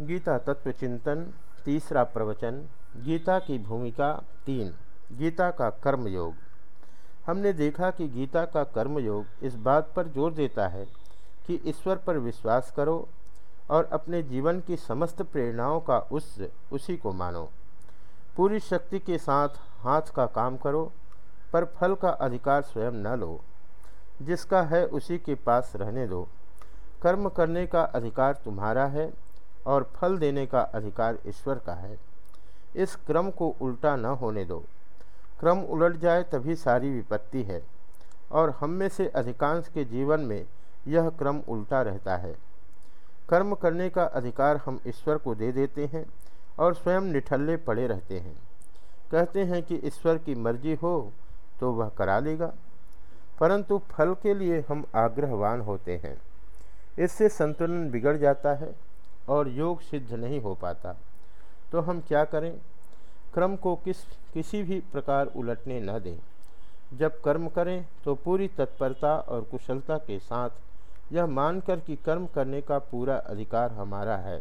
गीता तत्व चिंतन, तीसरा प्रवचन, गीता की भूमिका, तीन, गीता का कर्म योग हमने देखा कि गीता का कर्म योग इस बात पर ज़ोर देता है कि ईश्वर पर विश्वास करो और अपने जीवन की समस्त प्रेरणाओं का उस, उसी को मानो। पूरी शक्ति के साथ हाथ का काम करो, पर फल का अधिकार स्वयं न लो। जिसका है उसी के पास रहने दो। कर्म करने का अधिकार तुम्हारा है और फल देने का अधिकार ईश्वर का है। इस क्रम को उल्टा न होने दो। क्रम उलट जाए तभी सारी विपत्ति है, और हम में से अधिकांश के जीवन में यह क्रम उल्टा रहता है। कर्म करने का अधिकार हम ईश्वर को दे देते हैं और स्वयं निठल्ले पड़े रहते हैं। कहते हैं कि ईश्वर की मर्ज़ी हो तो वह करा लेगा, परंतु फल के लिए हम आग्रहवान होते हैं। इससे संतुलन बिगड़ जाता है और योग सिद्ध नहीं हो पाता। तो हम क्या करें? क्रम को किस, किसी भी प्रकार उलटने न दें। जब कर्म करें तो पूरी तत्परता और कुशलता के साथ यह मानकर कि कर्म करने का पूरा अधिकार हमारा है।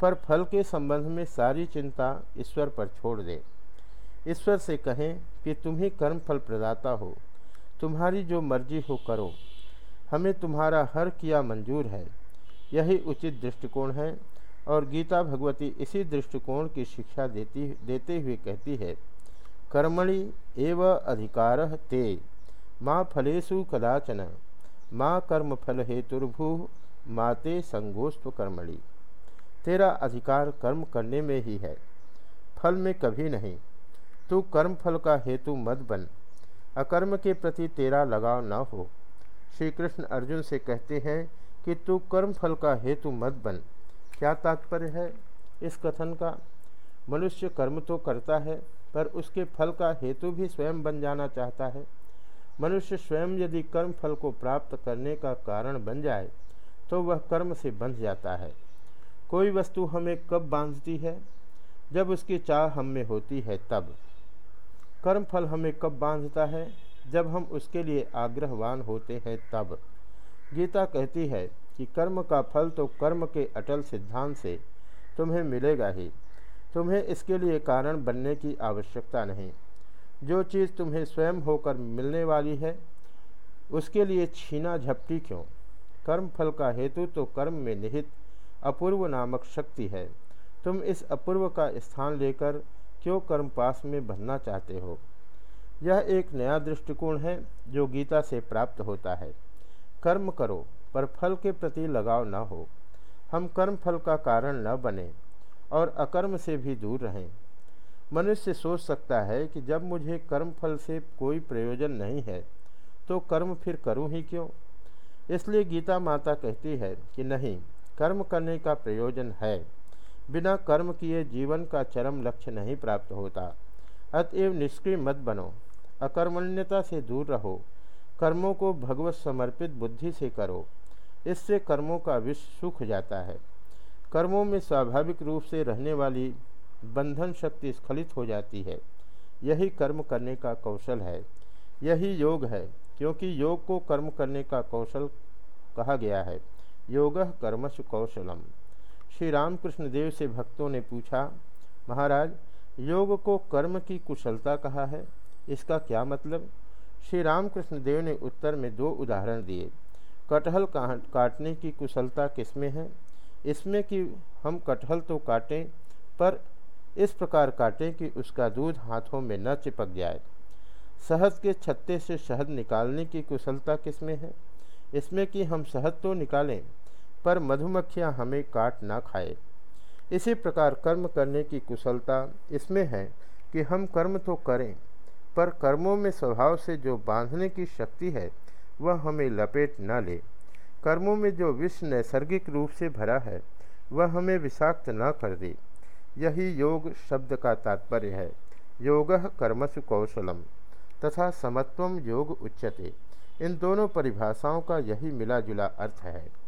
पर फल के संबंध में सारी चिंता ईश्वर पर छोड़ दें। ईश्वर से कहें कि तुम ही कर्म फल प्रदाता हो। तुम्हारी जो मर्ज़ी हो करो। हमें तुम्हारा हर किया मंजूर है। यही उचित दृष्टिकोण है और गीता भगवती इसी दृष्टिकोण की शिक्षा देती, देते हुए कहती है, कर्मणि एव अधिकार ते, माँ फलेशु कदाचन, माँ कर्म फल हेतुर्भु माते संगोस्व कर्मणि। तेरा अधिकार कर्म करने में ही है, फल में कभी नहीं। तू कर्म फल का हेतु मत बन, अकर्म के प्रति तेरा लगाव न हो। श्री कृष्ण अर्जुन से कहते हैं कि तू कर्म फल का हेतु मत बन। क्या तात्पर्य है इस कथन का? मनुष्य कर्म तो करता है, पर उसके फल का हेतु भी स्वयं बन जाना चाहता है। मनुष्य स्वयं यदि कर्म फल को प्राप्त करने का कारण बन जाए तो वह कर्म से बंध जाता है। कोई वस्तु हमें कब बांधती है? जब उसकी चाह हम में होती है, तब। कर्म फल हमें कब बांधता है? जब हम उसके लिए आग्रहवान होते हैं, तब। गीता कहती है कि कर्म का फल तो कर्म के अटल सिद्धांत से तुम्हें मिलेगा ही। तुम्हें इसके लिए कारण बनने की आवश्यकता नहीं। जो चीज़ तुम्हें स्वयं होकर मिलने वाली है, उसके लिए छीना झपटी क्यों? कर्म फल का हेतु तो कर्म में निहित अपूर्व नामक शक्ति है। तुम इस अपूर्व का स्थान लेकर क्यों कर्म पास में बनना चाहते हो? यह एक नया दृष्टिकोण है जो गीता से प्राप्त होता है। कर्म करो। पर फल के प्रति लगाव न हो। हम कर्म फल का कारण न बने और अकर्म से भी दूर रहें। मनुष्य सोच सकता है कि जब मुझे कर्म फल से कोई प्रयोजन नहीं है तो कर्म फिर करूँ ही क्यों? इसलिए गीता माता कहती है कि नहीं, कर्म करने का प्रयोजन है। बिना कर्म किए जीवन का चरम लक्ष्य नहीं प्राप्त होता। अतएव निष्क्रिय मत बनो, अकर्मण्यता से दूर रहो, कर्मों को भगवत समर्पित बुद्धि से करो। इससे कर्मों का विष सूख जाता है। कर्मों में स्वाभाविक रूप से रहने वाली बंधन शक्ति स्खलित हो जाती है। यही कर्म करने का कौशल है। यही योग है, क्योंकि योग को कर्म करने का कौशल कहा गया है। योग कर्मश कौशलम। श्री रामकृष्ण देव से भक्तों ने पूछा, महाराज, योग को कर्म की कुशलता कहा है? इसका क्या मतलब? श्री रामकृष्ण देव ने उत्तर में दो उदाहरण दिए। कटहल काटने की कुशलता किसमें है? इसमें कि हम कटहल तो काटें, पर इस प्रकार काटें कि उसका दूध हाथों में न चिपक जाए। शहद के छत्ते से शहद निकालने की कुशलता किसमें है? इसमें कि हम शहद तो निकालें, पर मधुमक्खियाँ हमें काट ना खाए। इसी प्रकार कर्म करने की कुशलता इसमें है कि हम कर्म तो करें, पर कर्मों में स्वभाव से जो बांधने की शक्ति है वह हमें लपेट न ले। कर्मों में जो विष नैसर्गिक रूप से भरा है, वह हमें विषाक्त न कर दे। यही योग शब्द का तात्पर्य है। योग कर्मसु कौशलम, तथा समत्वम योग उच्यते। इन दोनों परिभाषाओं का यही मिला जुला अर्थ है।